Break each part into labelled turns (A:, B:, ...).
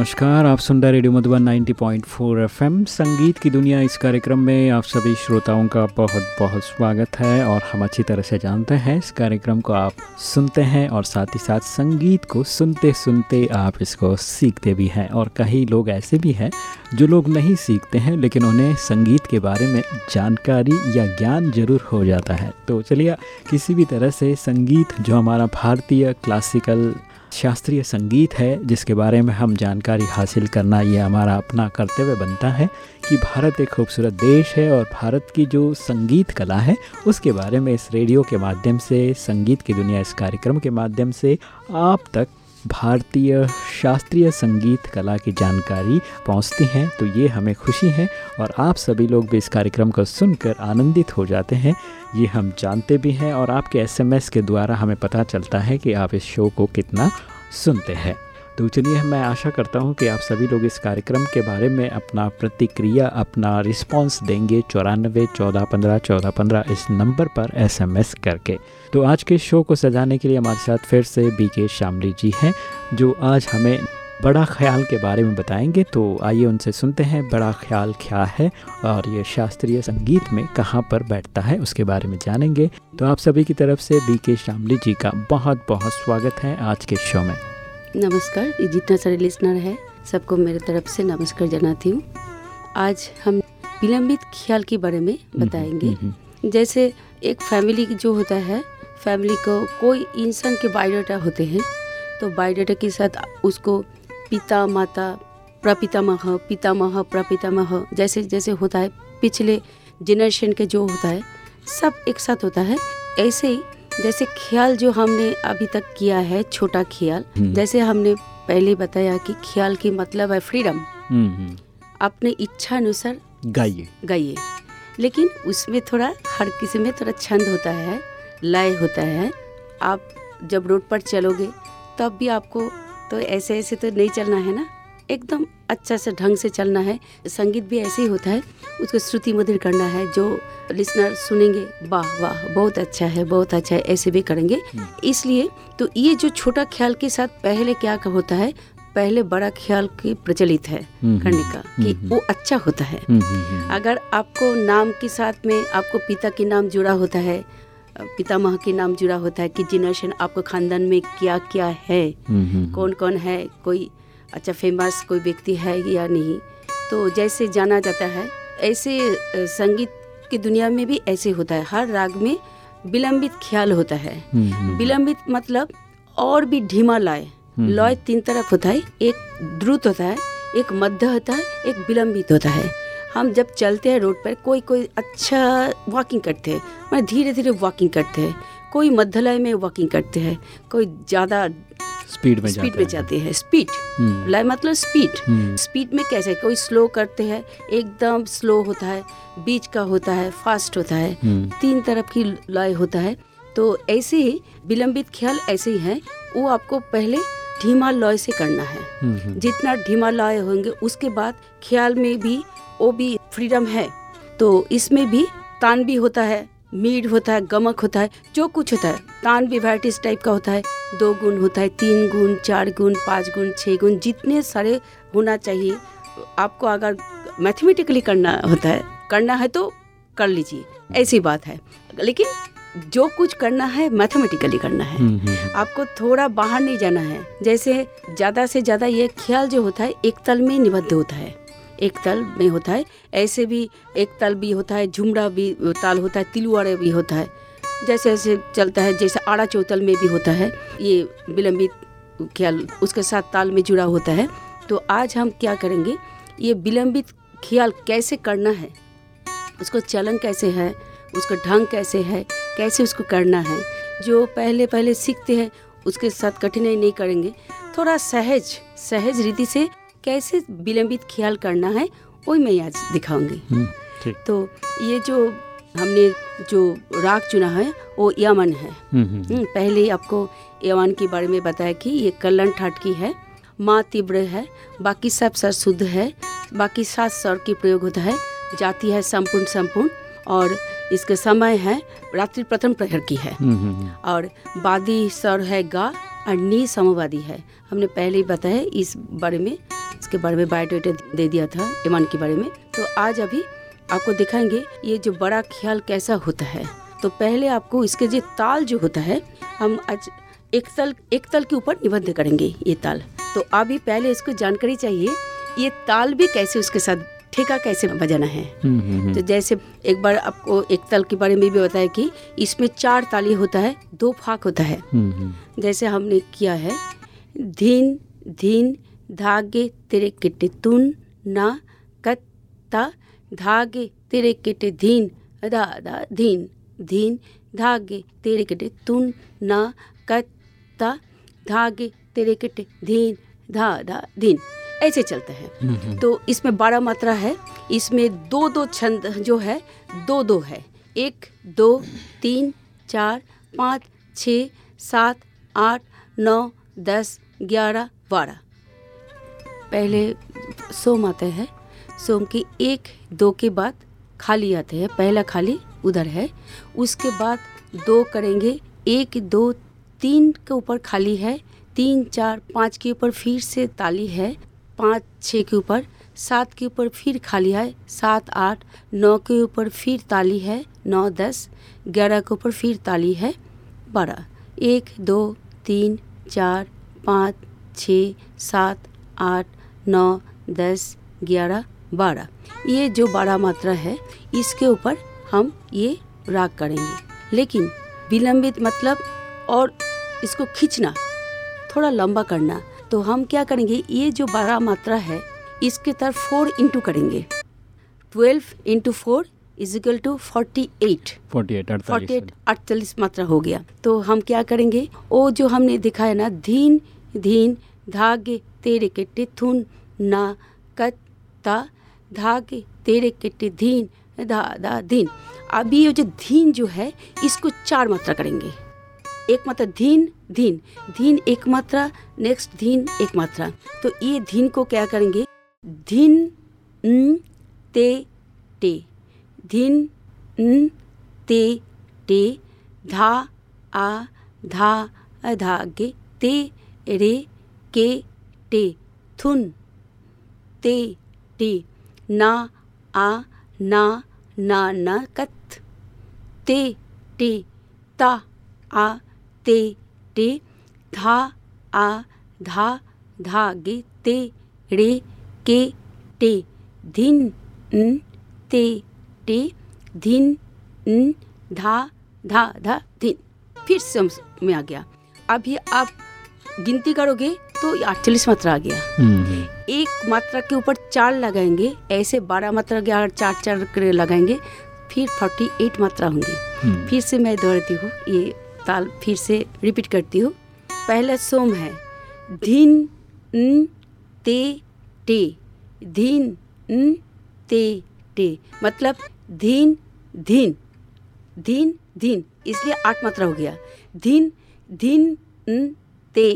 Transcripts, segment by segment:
A: नमस्कार, आप सुन रहे रेडियो मधुबन 90.4 एफएम। संगीत की दुनिया इस कार्यक्रम में आप सभी श्रोताओं का बहुत बहुत स्वागत है और हम अच्छी तरह से जानते हैं इस कार्यक्रम को आप सुनते हैं और साथ ही साथ संगीत को सुनते सुनते आप इसको सीखते भी हैं। और कई लोग ऐसे भी हैं जो लोग नहीं सीखते हैं, लेकिन उन्हें संगीत के बारे में जानकारी या ज्ञान ज़रूर हो जाता है। तो चलिए, किसी भी तरह से संगीत जो हमारा भारतीय क्लासिकल शास्त्रीय संगीत है, जिसके बारे में हम जानकारी हासिल करना ये हमारा अपना कर्तव्य बनता है कि भारत एक खूबसूरत देश है और भारत की जो संगीत कला है, उसके बारे में इस रेडियो के माध्यम से, संगीत की दुनिया इस कार्यक्रम के माध्यम से आप तक भारतीय शास्त्रीय संगीत कला की जानकारी पहुँचती हैं तो ये हमें खुशी है और आप सभी लोग भी इस कार्यक्रम को सुनकर आनंदित हो जाते हैं। ये हम जानते भी हैं और आपके एसएमएस के द्वारा हमें पता चलता है कि आप इस शो को कितना सुनते हैं। तो चलिए मैं आशा करता हूँ कि आप सभी लोग इस कार्यक्रम के बारे में अपना प्रतिक्रिया, अपना रिस्पांस देंगे चौरानबे चौदह, पंद्रह चौदह, पंद्रह इस नंबर पर एसएमएस करके। तो आज के शो को सजाने के लिए हमारे साथ फिर से बी के शामली जी हैं, जो आज हमें बड़ा ख्याल के बारे में बताएँगे। तो आइए उनसे सुनते हैं, बड़ा ख्याल क्या है और ये शास्त्रीय संगीत में कहाँ पर बैठता है, उसके बारे में जानेंगे। तो आप सभी की तरफ़ से बी के शामली जी का बहुत बहुत स्वागत है आज के शो में।
B: नमस्कार जितना सारे लिसनर है सबको मेरे तरफ़ से नमस्कार जनाती हूँ। आज हम विलंबित ख्याल के बारे में
A: हम्म,
B: बताएँगे।
A: हम्म,
B: जैसे एक फैमिली जो होता है फैमिली को कोई इंसान के बायोडाटा होते हैं तो बायोडाटा के साथ उसको पिता माता प्रपितामह पितामह प्रपितामह जैसे जैसे होता है पिछले जनरेशन के जो होता है सब एक साथ होता है। ऐसे ही जैसे ख्याल जो हमने अभी तक किया है छोटा ख्याल
A: हम्म।
B: जैसे हमने पहले बताया कि ख्याल की मतलब है फ्रीडम
A: हम्म, हम्म,
B: अपने इच्छा अनुसार
A: गाइए।
B: गाइए। लेकिन उसमें थोड़ा हर किसी में थोड़ा छंद होता है लय होता है। आप जब रोड पर चलोगे तब भी आपको तो ऐसे ऐसे तो नहीं चलना है ना? एकदम अच्छा से ढंग से चलना है। संगीत भी ऐसे ही होता है उसको श्रुति मधुर करना है जो लिसनर सुनेंगे वाह वाह बहुत अच्छा है बहुत अच्छा है ऐसे भी करेंगे। इसलिए तो ये जो छोटा ख्याल के साथ पहले क्या होता है पहले बड़ा ख्याल की प्रचलित है
A: हम्म,
B: करने का कि
A: हम्म,
B: वो अच्छा होता है।
A: हम्म, हम्म, हम्म,
B: अगर आपको नाम के साथ में आपको पिता के नाम जुड़ा होता है पितामह के नाम जुड़ा होता है कि जनरेशन आपको खानदान में क्या क्या है
A: हम्म, हम्म,
B: कौन कौन है कोई अच्छा फ़ेमस कोई व्यक्ति है या नहीं तो जैसे जाना जाता है ऐसे संगीत की दुनिया में भी ऐसे होता है। हर राग में विलंबित ख्याल होता है।
A: हम्म, हम्म,
B: विलंबित मतलब और भी ढीमा लय।
A: हम्म,
B: लय तीन तरफ़ होता है एक द्रुत होता है एक मध्य होता है एक विलंबित होता है। हम जब चलते हैं रोड पर कोई कोई अच्छा वॉकिंग करते हैं मतलब धीरे धीरे वॉकिंग करते हैं कोई मध्य लय में वॉकिंग करते हैं कोई ज़्यादा
A: स्पीड में
B: स्पीड
A: जाते
B: में
A: हैं।
B: जाते हैं। स्पीड
A: हम्म,
B: लय मतलब स्पीड
A: हम्म,
B: स्पीड में कैसे? कोई स्लो करते हैं एकदम स्लो होता है बीच का होता है फास्ट होता है
A: हम्म,
B: तीन तरफ़ की लय होता है। तो ऐसे ही विलंबित ख्याल ऐसे ही है वो आपको पहले धीमा लय से करना है। जितना धीमा लय होंगे उसके बाद ख्याल में भी वो भी फ्रीडम है। तो इसमें भी तान भी होता है मीड होता है गमक होता है जो कुछ होता है तान भी वैराइटीज टाइप का होता है। दो गुण होता है तीन गुण चार गुण पाँच गुण छः गुण जितने सारे होना चाहिए। आपको अगर मैथमेटिकली करना होता है करना है तो कर लीजिए ऐसी बात है। लेकिन जो कुछ करना है मैथमेटिकली करना है।
A: हम्म, हम्म,
B: आपको थोड़ा बाहर नहीं जाना है। जैसे ज़्यादा से ज़्यादा ये ख्याल जो होता है एक तल में निबद्ध होता है। एक तल में होता है। ऐसे भी एक तल भी होता है झुमड़ा भी ताल होता है तिलुआड़े भी होता है। जैसे ऐसे चलता है, जैसे आड़ा चौतल में भी होता है। ये विलंबित ख्याल उसके साथ ताल में जुड़ा होता है। तो आज हम क्या करेंगे? ये विलंबित ख्याल कैसे करना है? उसको चलन कैसे है? उसका ढंग कैसे है? कैसे उसको करना है? जो पहले पहले सीखते हैं, उसके साथ कठिनाई नहीं करेंगे। थोड़ा सहज सहज रीति से कैसे विलंबित ख्याल करना है वही मैं आज दिखाऊँगी।
A: हम्म,
B: तो ये जो हमने जो राग चुना है वो यमन है।
A: हम्म, हम्म,
B: पहले ही आपको यमन के बारे में बताया कि ये कल्लन ठाट की है माँ तीव्र है बाकी सब सर शुद्ध है बाकी सात स्वर की प्रयोग होता है जाति है संपूर्ण संपूर्ण और इसके समय है रात्रि प्रथम प्रहर की है। और बादी स्वर है गा और नी समवादी है। हमने पहले ही बताया इस बारे में इसके बारे में बायोडेटा दे दिया था ईमान के बारे में। तो आज अभी आपको दिखाएँगे ये जो बड़ा ख्याल कैसा होता है। तो पहले आपको इसके जो ताल जो होता है हम आज एक तल एक तल के ऊपर निबद्ध करेंगे ये ताल। तो अभी पहले इसको जानकारी चाहिए ये ताल भी कैसे उसके साथ ठेका कैसे बजाना है।
A: हम्म, हम्म, हम्म।
B: तो जैसे एक बार आपको एक तल के बारे में भी बताया कि इसमें चार ताली होता है दो फाक होता है। जैसे हमने किया है धीन धीन धागे तेरे किट तुन ना कत्ता। धागे तेरे किट धीन दा दा धीन धीन। धागे तेरे किट तुन ना कत्ता। धागे तेरे किट धीन धा धा धीन। ऐसे चलते है।
A: हम्म, हम्म।
B: तो इसमें बारह मात्रा है। इसमें दो दो छंद जो है दो दो है। एक दो तीन चार पाँच छ सात आठ नौ दस ग्यारह बारह। पहले सोम आते हैं। सोम की एक, दो के बाद खाली आते हैं। पहला खाली उधर है। उसके बाद दो करेंगे। एक, दो, तीन के ऊपर खाली है। तीन, चार, पाँच के ऊपर फिर से ताली है। पाँच, छः के ऊपर, सात के ऊपर फिर खाली है। सात, आठ, नौ के ऊपर फिर ताली है। नौ, दस, ग्यारह के ऊपर फिर ताली है। बारह, एक, दो, तीन, चार, पाँच, छः, सात, आठ नौ दस ग्यारह बारह। ये जो बारह मात्रा है इसके ऊपर हम ये राग करेंगे। लेकिन विलंबित मतलब और इसको खींचना थोड़ा लंबा करना। तो हम क्या करेंगे ये जो बारह मात्रा है इसके तरफ़ फोर इंटू करेंगे। Twelve into four equal to forty eight
A: 48
B: forty
A: eight
B: अड़तालीस मात्रा हो गया। तो हम क्या करेंगे वो जो हमने दिखाया ना धीन धीन धागे तेरे केटे थुन ना कत्ता धागे तेरे केटे धीन धा धा धीन। अभी ये जो धीन जो है इसको चार मात्रा करेंगे। एक मात्रा धीन धीन। धीन एक मात्रा नेक्स्ट धीन एक मात्रा। तो ये धीन को क्या करेंगे? धीन न, ते टे। धीन न, ते टे। धा आ धा धागे ते रे के टे, थुन, ते, टे, ना, आ, ना ना ना कत ते, टे, ता, आ, ते, टे, धा, आ, धा धागे ते, रे, के, टे, धिन, न, ते, टे, धिन, न, धा धा धा, धिन। फिर समझ में आ गया। अभी आप गिनती करोगे तो अड़तालीस मात्रा आ गया।
A: हम्म।
B: एक मात्रा के ऊपर चार लगाएँगे ऐसे बारह मात्रा के अगर चार चार लगाएँगे फिर फोर्टी एट मात्रा होंगे। फिर से मैं दोहराती हूँ ये ताल फिर से रिपीट करती हूँ। पहला सोम है धीन न ते टे। धीन न ते टे। मतलब धीन धीन। धीन धीन। इसलिए आठ मात्रा हो गया। धीन धीन न ते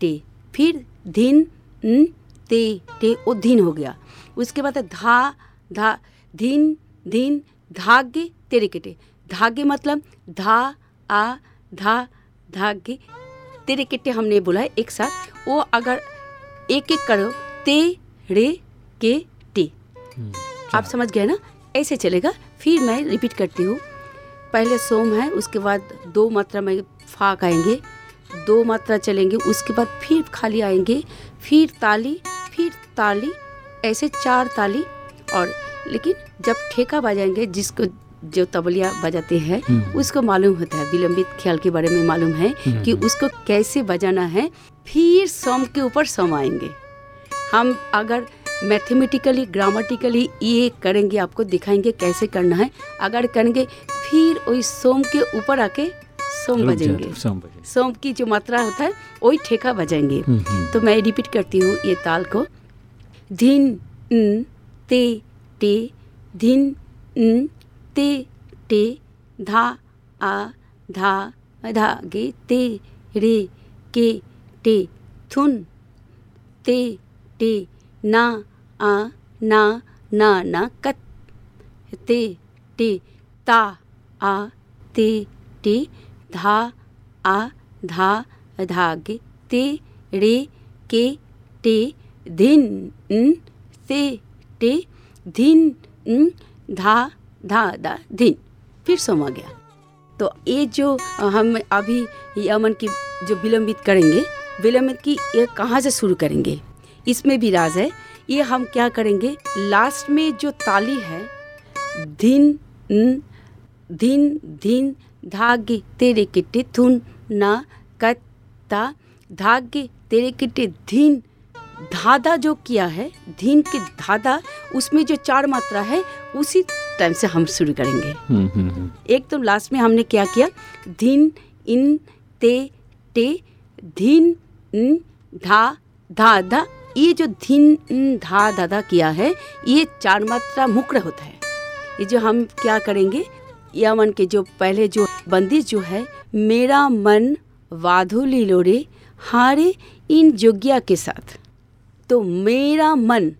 B: टे। फिर धीन न ते टे वो धीन हो गया। उसके बाद धा धा धीन धीन धागे तेरे केटे। धागे मतलब धा आ धा धागे तेरे केटे हमने बोला है एक साथ। वो अगर एक एक करो ते रे के टे। आप समझ गए ना? ऐसे चलेगा। फिर मैं रिपीट करती हूँ। पहले सोम है उसके बाद दो मात्रा में फाक आएँगे। दो मात्रा चलेंगे उसके बाद फिर खाली आएँगे फिर ताली फिर ताली ऐसे चार ताली और लेकिन जब ठेका बजाएँगे जिसको जो तबलिया बजाते हैं
A: हम्म।
B: उसको मालूम होता है विलंबित ख्याल के बारे में मालूम है
A: हम्म।
B: कि उसको कैसे बजाना है फिर सोम के ऊपर सोम आएँगे हम अगर मैथमेटिकली ग्रामेटिकली ये करेंगे आपको दिखाएँगे कैसे करना है अगर करेंगे फिर वही सोम के ऊपर आके सोम बजेंगे।
A: सोम बजे
B: सोम की जो मात्रा होता है वही ठेका बजाएँगे
A: हम्म, हम्म।
B: तो मैं रिपीट करती हूँ ये ताल को। धिन न ते टे धिन न ते टे धा आ धा धा गे ते रे के टे थुन ते टे ना आ ना ना ना कत ते टे ता आ ते टे धा आ धा धागे ते रे के टे धिन न, ते टे धिन न, धा धा धा धिन। फिर समा गया। तो ये जो हम अभी यमन की जो विलंबित करेंगे विलंबित की ये कहाँ से शुरू करेंगे? इसमें भी राज है। ये हम क्या करेंगे? लास्ट में जो ताली है धिन धिन धिन धागे तेरे किटे थुन ना कत्ता धागे तेरे किटे धीन। धादा जो किया है धीन के धादा उसमें जो चार मात्रा है उसी टाइम से हम शुरू करेंगे।
A: हम्म, हम्म, हम्म।
B: एक तो लास्ट में हमने क्या किया? धीन इन ते टे धीन न, धा धा धा ये जो धीन न, धा दादा किया है ये चार मात्रा मुक्र होता है। ये जो हम क्या करेंगे? यमन के जो पहले जो बंदिश जो है मेरा मन वाधुली लोरे हारे इन जोग्या के साथ। तो मेरा मन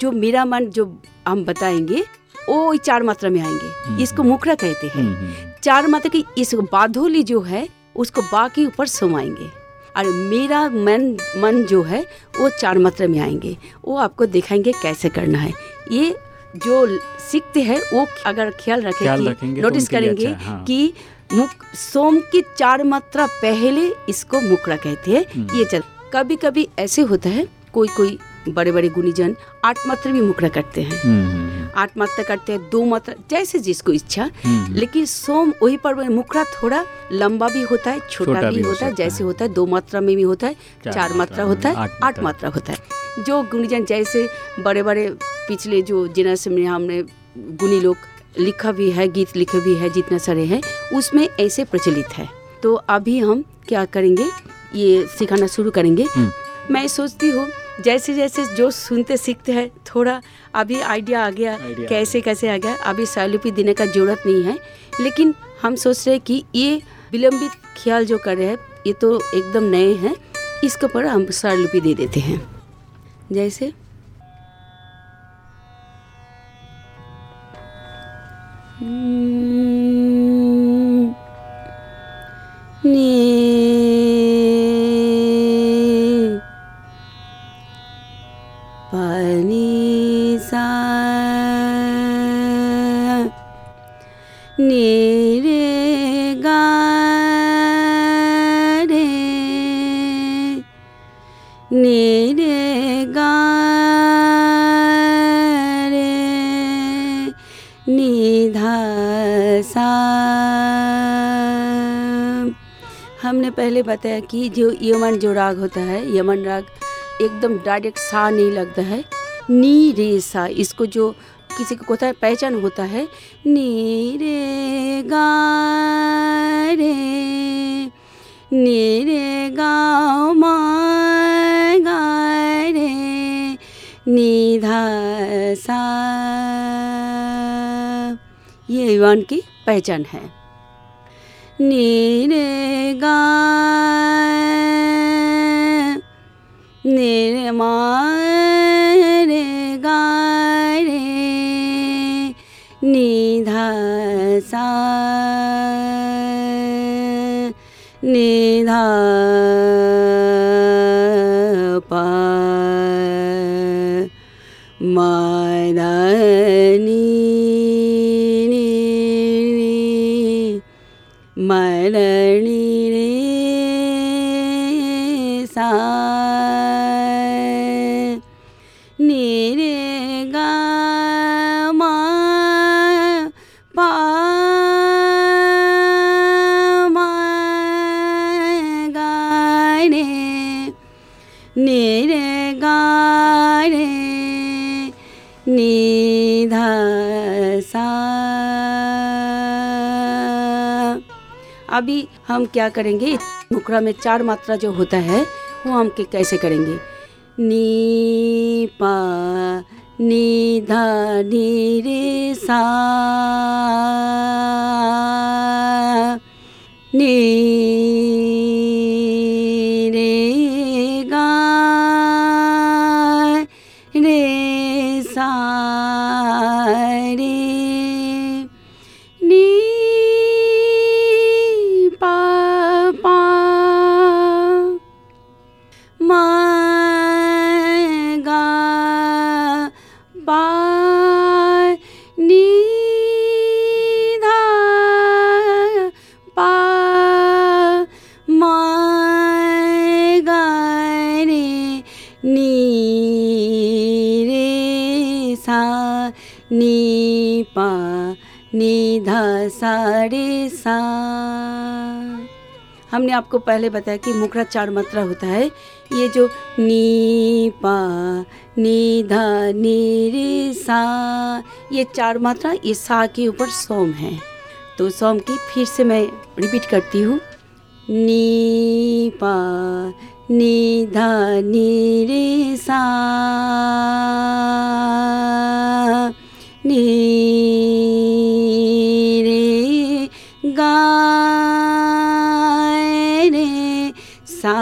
B: जो मेरा मन जो हम बताएँगे वो चार मात्रा में आएँगे। इसको मुखरा कहते हैं।
A: हम्म, हम्म,
B: चार मात्रा की इस बाधोली जो है उसको बा के ऊपर समाएँगे। और मेरा मन मन जो है वो चार मात्रा में आएँगे। वो आपको दिखाएँगे कैसे करना है। ये जो सीखते हैं वो अगर ख्याल
A: ख्याल रखेंगे तो
B: नोटिस करेंगे
A: अच्छा हाँ।
B: कि मुख सोम की चार मात्रा पहले इसको मुकड़ा कहते हैं
A: हम्म।
B: ये चल कभी कभी ऐसे होता है कोई कोई बड़े बड़े गुणीजन आठ मात्रा भी मुकरा करते हैं।
A: हम्म, हम्म,
B: आठ मात्रा करते हैं दो मात्रा जैसे जिसको इच्छा।
A: हम्म,
B: लेकिन सोम वही पर मुखरा थोड़ा लंबा भी होता है छोटा,
A: छोटा
B: भी,
A: भी
B: होता है जैसे होता है दो मात्रा में भी होता है
A: चार मात्रा
B: होता है
A: आठ
B: मात्रा। होता है। जो गुणीजन जैसे बड़े बड़े पिछले जो जेनरेशन में हमने गुणी लोग लिखा भी है गीत लिखे भी है जितना सारे हैं उसमें ऐसे प्रचलित है। तो अभी हम क्या करेंगे ये सिखाना शुरू करेंगे।
A: हम्म।
B: मैं सोचती हूँ जैसे जैसे जो सुनते सीखते हैं थोड़ा अभी आइडिया आ गया
A: idea
B: कैसे कैसे आ गया। अभी सैलूपी देने का ज़रूरत नहीं है लेकिन हम सोच रहे हैं कि ये विलंबित ख्याल जो कर रहे हैं ये तो एकदम नए हैं इसके ऊपर हम सैलूपी दे देते हैं। जैसे पहले बताया कि जो यमन जो राग होता है, यमन राग एकदम डायरेक्ट सा नहीं लगता है। नी रे सा, इसको जो किसी को होता है, पहचान होता है। नी रे गा रे नी रे गा मा गा रे नी धा सा। ये यमन की पहचान है। नी रे गा निध मा गा रे नी धा सा नी धा नी रे गा सा अभी हम क्या करेंगे? मुखरा में चार मात्रा जो होता है, वो हम के कैसे करेंगे? नी पा नी धा नी रे सा नी नी पा नी धा सा। रे सा हमने आपको पहले बताया कि मुखरा चार मात्रा होता है। ये जो नी पा नी धा नी रे सा, ये चार मात्रा ये सा के ऊपर सोम है। तो सोम की फिर से मैं रिपीट करती हूँ। नी पा नी धा नी रे सा। नी रे रे सा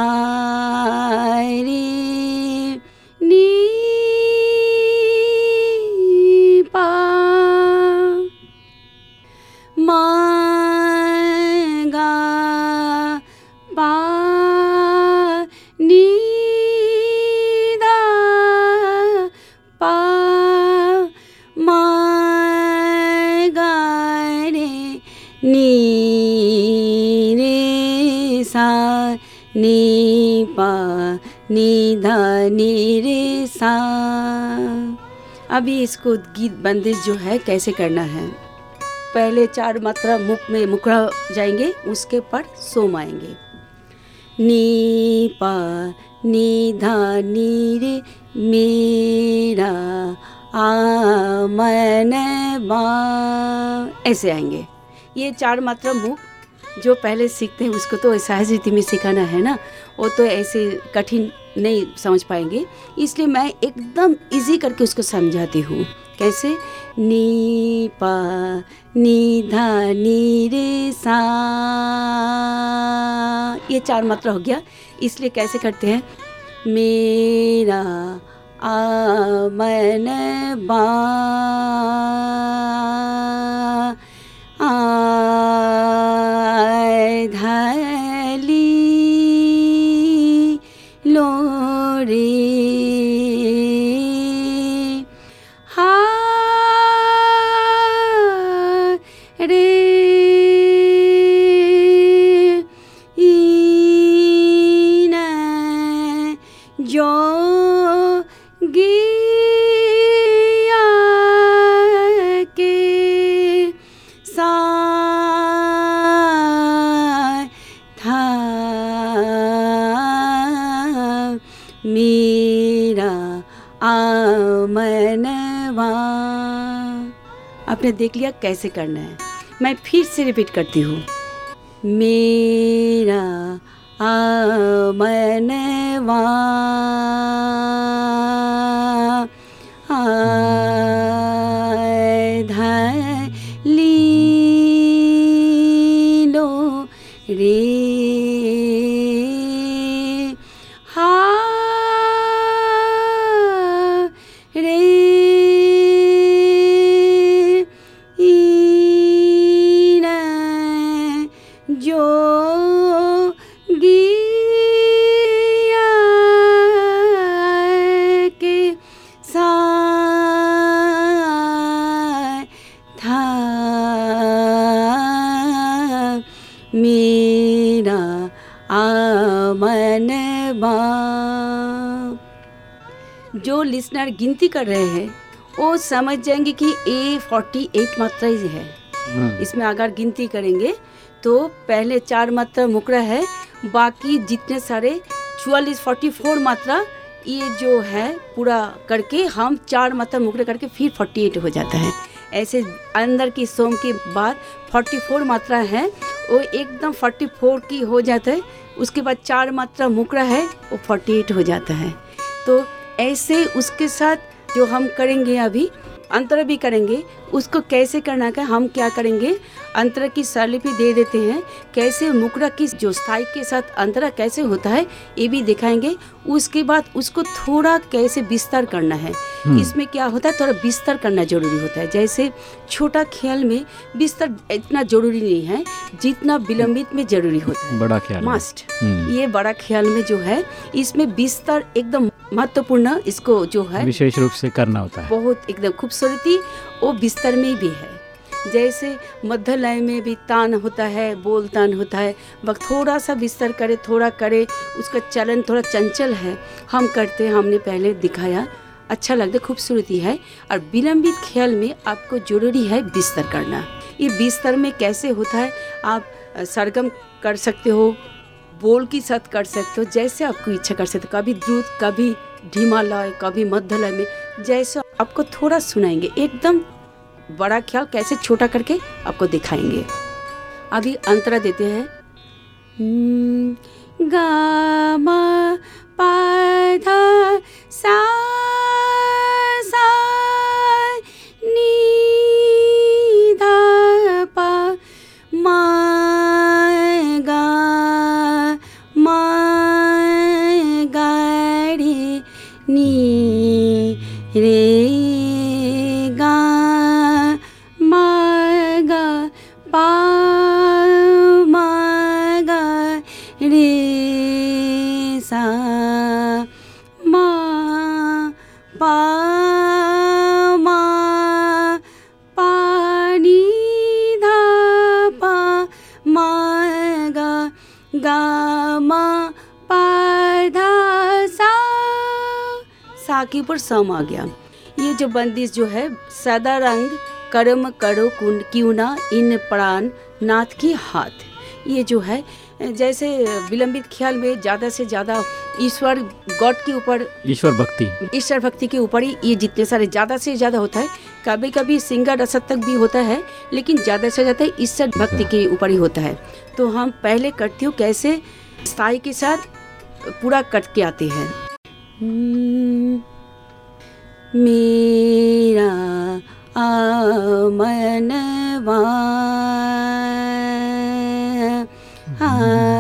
B: नी धा नी रे सा। अभी इसको गीत बंदिश जो है, कैसे करना है? पहले चार मात्रा मुख में मुखड़ा जाएँगे, उसके पर सोम आएँगे। नी पा नी धा नी रे मेरा आ मन बा। ऐसे आएँगे। ये चार मात्रा मुख जो पहले सीखते हैं, उसको तो सहज रीति में सिखाना है ना? वो तो ऐसे कठिन नहीं समझ पाएँगे। इसलिए मैं एकदम इजी करके उसको समझाती हूँ। कैसे? नी पा, नी धा, नी रे सा। ये चार मात्रा हो गया। इसलिए कैसे करते हैं? मेरा आ मन बा धली। लोरे आपने देख लिया कैसे करना है। मैं फिर से रिपीट करती हूँ। मेरा आमनवा आय लिसनर गिनती कर रहे हैं वो समझ जाएँगे कि ए फोर्टी एट मात्रा ही है।
A: हम्म,
B: इसमें अगर गिनती करेंगे तो पहले चार मात्रा मुकरा है बाकी जितने सारे चौवालीस फोर्टी फोर मात्रा ये जो है पूरा करके हम चार मात्रा मुकरे करके फिर फोर्टी एट हो जाता है। ऐसे अंदर की सोम के बाद फोर्टी फोर मात्रा है वो एकदम फोर्टी फोर की हो जाता है उसके बाद चार मात्रा मुकरा है वो फोर्टी एट हो जाता है। तो ऐसे उसके साथ जो हम करेंगे अभी अंतर भी करेंगे उसको कैसे करना है हम क्या करेंगे अंतर की स्वरलिपि दे देते हैं कैसे मुकरा की जो स्थायी के साथ अंतरा कैसे होता है ये भी दिखाएँगे। उसके बाद उसको थोड़ा कैसे विस्तार करना है।
A: हम्म।
B: इसमें क्या होता है थोड़ा विस्तार करना ज़रूरी होता है। जैसे छोटा ख्याल में विस्तार इतना ज़रूरी नहीं है जितना विलंबित में ज़रूरी होता है।
A: बड़ा ख्याल।
B: मस्ट
A: हम्म,
B: ये बड़ा ख्याल में जो है इसमें विस्तार एकदम महत्वपूर्ण इसको जो है
A: विशेष रूप से करना होता है।
B: बहुत एकदम खूबसूरती वो बिस्तर में भी है। जैसे मध्य लय में भी तान होता है बोल तान होता है वक्त थोड़ा सा बिस्तर करे थोड़ा करे उसका चलन थोड़ा चंचल है हम करते हमने पहले दिखाया। अच्छा लगता खूबसूरती है और विलंबित ख्याल में आपको ज़रूरी है बिस्तर करना। ये बिस्तर में कैसे होता है आप सरगम कर सकते हो बोल की साथ कर सकते हो जैसे आपको इच्छा कर सकते हो। कभी द्रुत कभी धीमा लय कभी मध्य लय में जैसे आपको थोड़ा सुनाएँगे। एकदम बड़ा ख्याल कैसे छोटा करके आपको दिखाएँगे। अभी अंतरा देते हैं। हम्म, गा मा पा धा सा सा रे गा ऊपर सम आ गया। ये जो बंदिश जो है सदा रंग कर्म करो कुंड क्यों ना इन प्राण नाथ की हाथ। ये जो है जैसे विलंबित ख्याल में ज़्यादा से ज़्यादा ईश्वर गॉड के ऊपर
A: ईश्वर भक्ति।
B: ईश्वर भक्ति के ऊपर ही ये जितने सारे ज़्यादा से ज़्यादा होता है कभी कभी सिंगर असत्तक भी होता है लेकिन ज़्यादा से ज़्यादा ईश्वर भक्ति के ऊपर ही होता है। तो हम पहले करती हूँ कैसे स्थायी के साथ पूरा कट के आते हैं। हम्म, मेरा आमनवा आय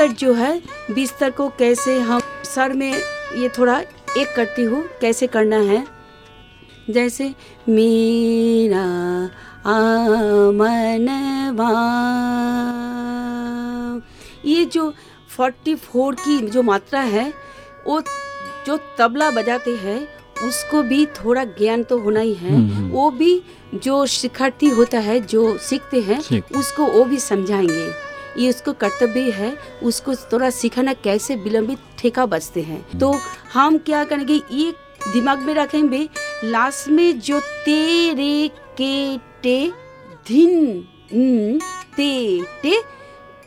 B: बिस्तर जो है बिस्तर को कैसे हम सर में ये थोड़ा एक करती हूँ कैसे करना है? जैसे मेरा आमनवा ये जो 44 की जो मात्रा है वो जो तबला बजाते हैं उसको भी थोड़ा ज्ञान तो होना ही है।
A: हम्म, हम्म।
B: वो भी जो शिक्षार्थी होता है जो सीखते हैं उसको वो भी समझाएँगे। ये उसको कर्तव्य है उसको थोड़ा सिखाना कैसे विलंबित ठेका बचते हैं तो हम क्या करेंगे ये दिमाग में रखेंगे लास्ट में जो तेरे के टे धिन न, ते टे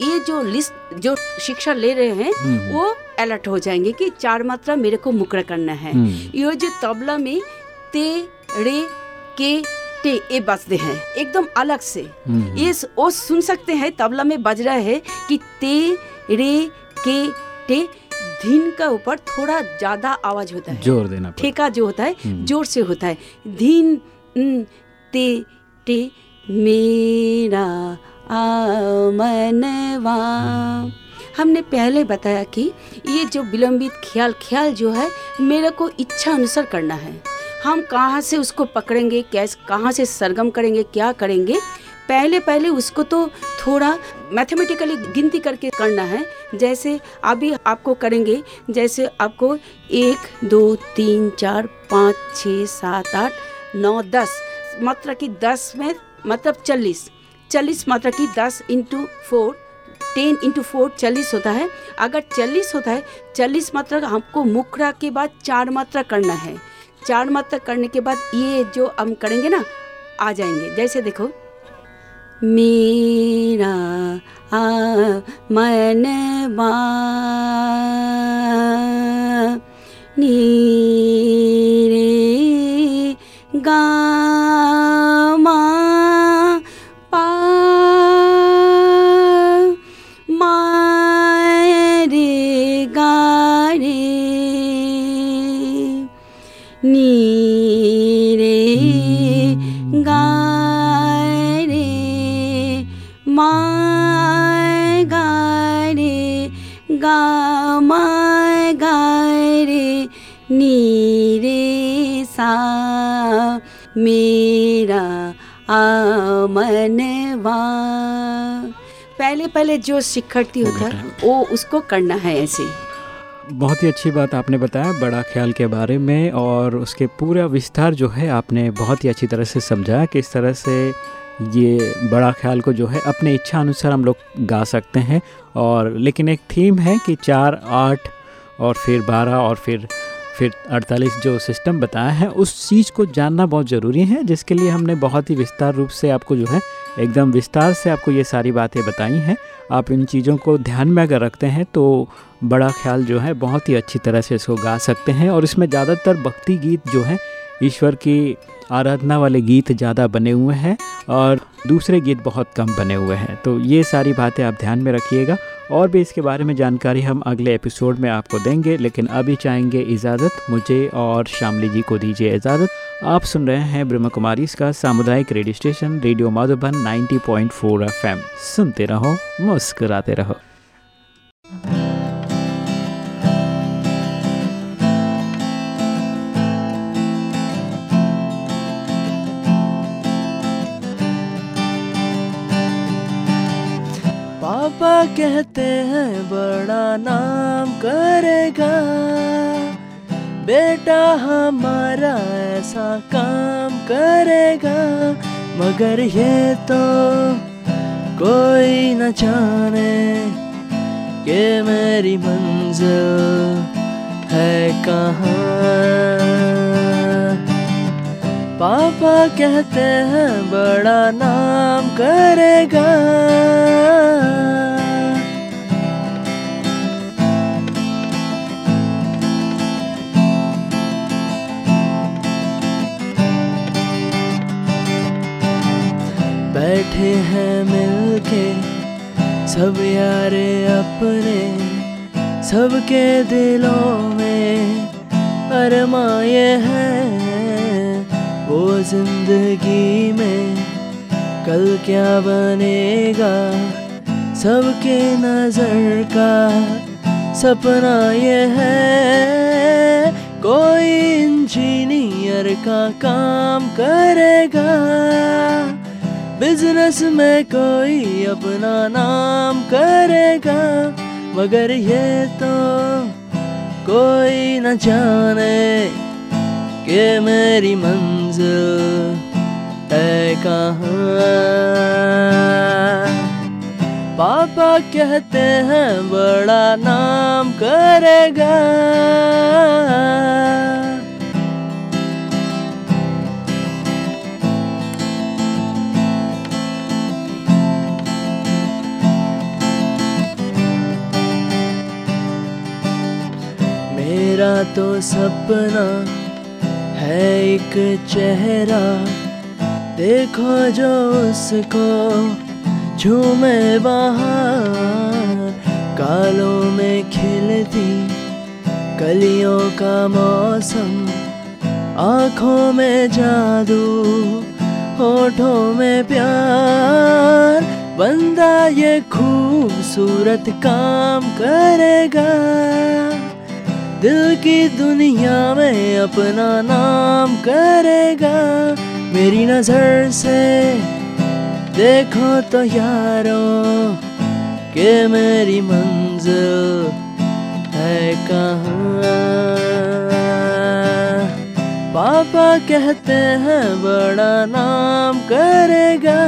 B: ये जो लिस्ट जो शिक्षा ले रहे हैं
A: हम्म।
B: वो अलर्ट हो जाएँगे कि चार मात्रा मेरे को मुकरा करना है
A: हम्म।
B: ये जो तबला में ते रे के टे ये बजते हैं एकदम अलग से।
A: हम्म।
B: ये वो सुन सकते हैं तबला में बज रहा है कि ते रे के टे धीन का ऊपर थोड़ा ज़्यादा आवाज़ होता है।
A: ज़ोर देना
B: ठेका जो होता है
A: हम्म।
B: ज़ोर से होता है। धीन न, ते टे मेरा आमनवा हमने पहले बताया कि ये जो विलंबित ख्याल ख्याल जो है मेरे को इच्छा अनुसार करना है। हम कहाँ से उसको पकड़ेंगे, कैसे, कहाँ से सरगम करेंगे, क्या करेंगे? पहले पहले उसको तो थोड़ा मैथमेटिकली गिनती करके करना है। जैसे अभी आपको करेंगे, जैसे आपको एक, दो, तीन, चार, पाँच, छः, सात, आठ, नौ, दस, मात्रा की दस में मतलब चालीस चालीस मात्रा की दस into four ten into four चालीस होता है। अगर चालीस होता है, चालीस मात्रा हमको मुखरा के बाद चार मात्रा करना है। चार मात्रा करने के बाद ये जो हम करेंगे ना, आ जाएँगे। जैसे देखो। मीरा आ, मन नीरे गा। जो शिक्षार्थी होता है वो उसको करना है ऐसे।
A: बहुत ही अच्छी बात आपने बताया बड़ा ख्याल के बारे में और उसके पूरा विस्तार जो है आपने बहुत ही अच्छी तरह से समझाया किस तरह से ये बड़ा ख्याल को जो है अपने इच्छा अनुसार हम लोग गा सकते हैं। और लेकिन एक थीम है कि चार आठ और फिर बारह और फिर फिर 48 जो सिस्टम बताया है, उस चीज़ को जानना बहुत ज़रूरी है, जिसके लिए हमने बहुत ही विस्तार रूप से आपको जो है, एकदम विस्तार से आपको ये सारी बातें बताई हैं। आप इन चीज़ों को ध्यान में अगर रखते हैं तो बड़ा ख्याल जो है, बहुत ही अच्छी तरह से इसको गा सकते हैं। और इसमें ज़्यादातर भक्ति गीत जो है ईश्वर की आराधना वाले गीत ज़्यादा बने हुए हैं और दूसरे गीत बहुत कम बने हुए हैं। तो ये सारी बातें आप ध्यान में रखिएगा और भी इसके बारे में जानकारी हम अगले एपिसोड में आपको देंगे, लेकिन अभी चाहेंगे इजाज़त, मुझे और शामली जी को दीजिए इजाज़त। आप सुन रहे हैं ब्रह्म कुमारी इसका सामुदायिक radio station, radio Madhuban 90.4 FM. सुनते रहो, मुस्कुराते रहो।
C: कहते हैं, बड़ा नाम करेगा। बेटा हमारा ऐसा काम करेगा, मगर ये तो कोई न जाने कि मेरी मंजिल है कहाँ। पापा कहते हैं, बड़ा नाम करेगा। सब यारे अपने, सबके दिलों में अरमाए हैं। वो ज़िंदगी में कल क्या बनेगा? सबके नज़र का सपना ये है। कोई इंजीनियर का काम करेगा। बिज़नेस में कोई अपना नाम करेगा, मगर ये तो कोई न जाने के मेरी मंजिल है कहाँ। पापा कहते हैं बड़ा नाम करेगा। मेरा तो सपना है एक चेहरा। देखो जो उसको झूमे बाहर कालों में खिलती कलियों का मौसम। आँखों में जादू, होठों में प्यार। बंदा ये खूबसूरत काम करेगा। दिल की दुनिया में अपना नाम करेगा। मेरी नज़र से देखो तो यारो के मेरी मंजिल है कहाँ। पापा कहते हैं बड़ा नाम करेगा।